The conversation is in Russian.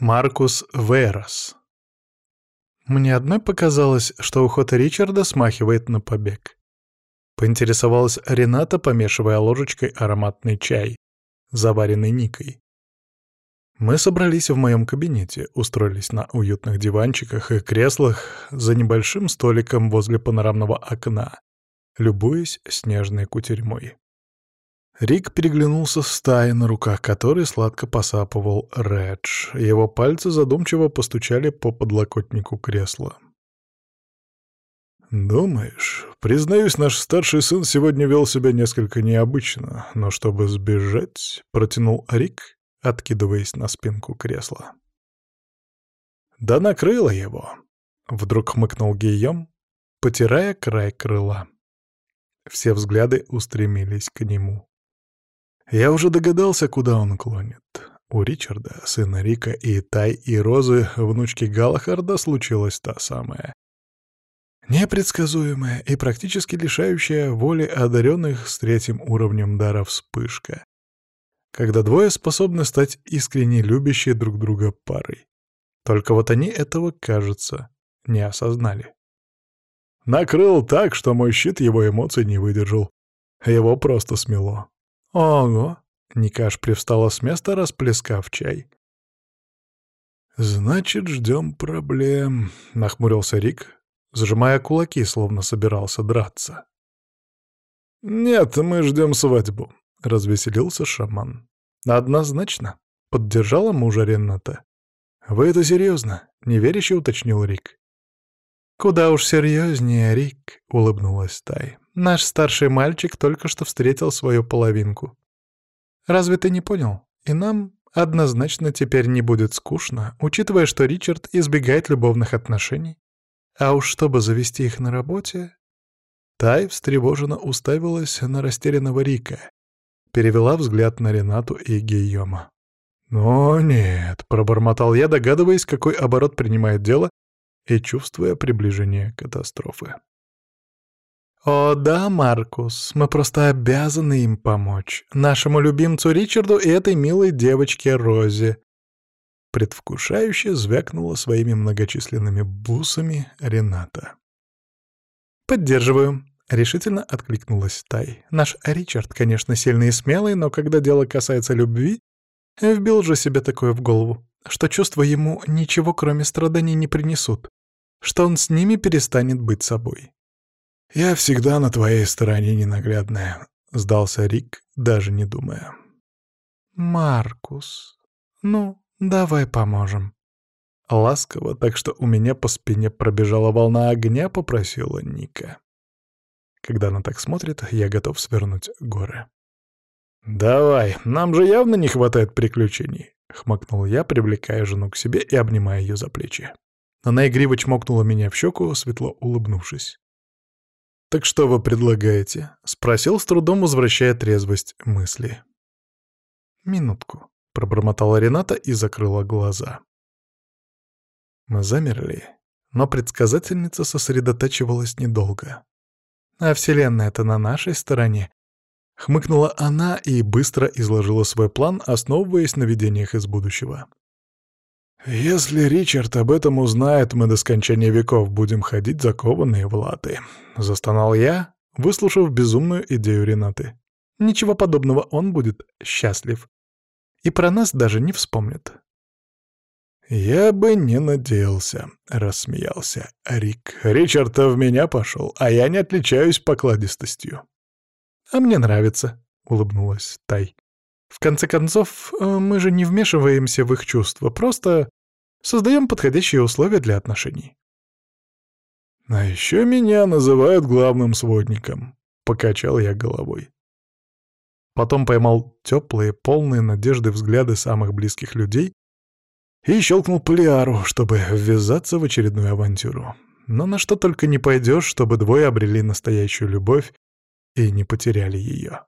Маркус Верос. Мне одной показалось, что уход Ричарда смахивает на побег. Поинтересовалась Рената, помешивая ложечкой ароматный чай, заваренный Никой. Мы собрались в моем кабинете, устроились на уютных диванчиках и креслах за небольшим столиком возле панорамного окна, любуясь снежной кутерьмой. Рик переглянулся с стаей, на руках которой сладко посапывал Редж. Его пальцы задумчиво постучали по подлокотнику кресла. «Думаешь, признаюсь, наш старший сын сегодня вел себя несколько необычно, но чтобы сбежать...» — протянул Рик, откидываясь на спинку кресла. «Да накрыло его!» — вдруг хмыкнул Гийом, потирая край крыла. Все взгляды устремились к нему. Я уже догадался, куда он клонит. У Ричарда, сына Рика и Тай и Розы, внучки Галахарда, случилась та самая. Непредсказуемая и практически лишающая воли одаренных с третьим уровнем дара вспышка. Когда двое способны стать искренне любящие друг друга парой. Только вот они этого, кажется, не осознали. Накрыл так, что мой щит его эмоций не выдержал. Его просто смело. «Ого!» — Никаш привстала с места, расплескав чай. «Значит, ждем проблем», — нахмурился Рик, сжимая кулаки, словно собирался драться. «Нет, мы ждем свадьбу», — развеселился шаман. «Однозначно», — поддержала мужа Рената. «Вы это серьезно?» — неверяще уточнил Рик. «Куда уж серьезнее, Рик», — улыбнулась Тай. Наш старший мальчик только что встретил свою половинку. Разве ты не понял? И нам однозначно теперь не будет скучно, учитывая, что Ричард избегает любовных отношений. А уж чтобы завести их на работе... Тай встревоженно уставилась на растерянного Рика, перевела взгляд на Ренату и Гийома. «О, нет», — пробормотал я, догадываясь, какой оборот принимает дело и чувствуя приближение катастрофы. «О да, Маркус, мы просто обязаны им помочь. Нашему любимцу Ричарду и этой милой девочке Розе». Предвкушающе звякнула своими многочисленными бусами Рената. «Поддерживаю», — решительно откликнулась Тай. «Наш Ричард, конечно, сильный и смелый, но когда дело касается любви, вбил же себе такое в голову, что чувства ему ничего кроме страданий не принесут, что он с ними перестанет быть собой. «Я всегда на твоей стороне, ненаглядная», — сдался Рик, даже не думая. «Маркус, ну, давай поможем». Ласково, так что у меня по спине пробежала волна огня, попросила Ника. Когда она так смотрит, я готов свернуть горы. «Давай, нам же явно не хватает приключений», — хмыкнул я, привлекая жену к себе и обнимая ее за плечи. Она игриво чмокнула меня в щеку, светло улыбнувшись. «Так что вы предлагаете?» — спросил, с трудом возвращая трезвость мысли. «Минутку», — пробормотала Рената и закрыла глаза. Мы замерли, но предсказательница сосредотачивалась недолго. «А Вселенная-то на нашей стороне», — хмыкнула она и быстро изложила свой план, основываясь на видениях из будущего. «Если Ричард об этом узнает, мы до скончания веков будем ходить закованные в латы», — застонал я, выслушав безумную идею Ренаты. «Ничего подобного, он будет счастлив. И про нас даже не вспомнит». «Я бы не надеялся», — рассмеялся Рик. «Ричард в меня пошел, а я не отличаюсь покладистостью». «А мне нравится», — улыбнулась Тай. В конце концов, э, мы же не вмешиваемся в их чувства, просто создаем подходящие условия для отношений. «А еще меня называют главным сводником», — покачал я головой. Потом поймал теплые, полные надежды взгляды самых близких людей и щелкнул полиару, чтобы ввязаться в очередную авантюру. Но на что только не пойдешь, чтобы двое обрели настоящую любовь и не потеряли ее.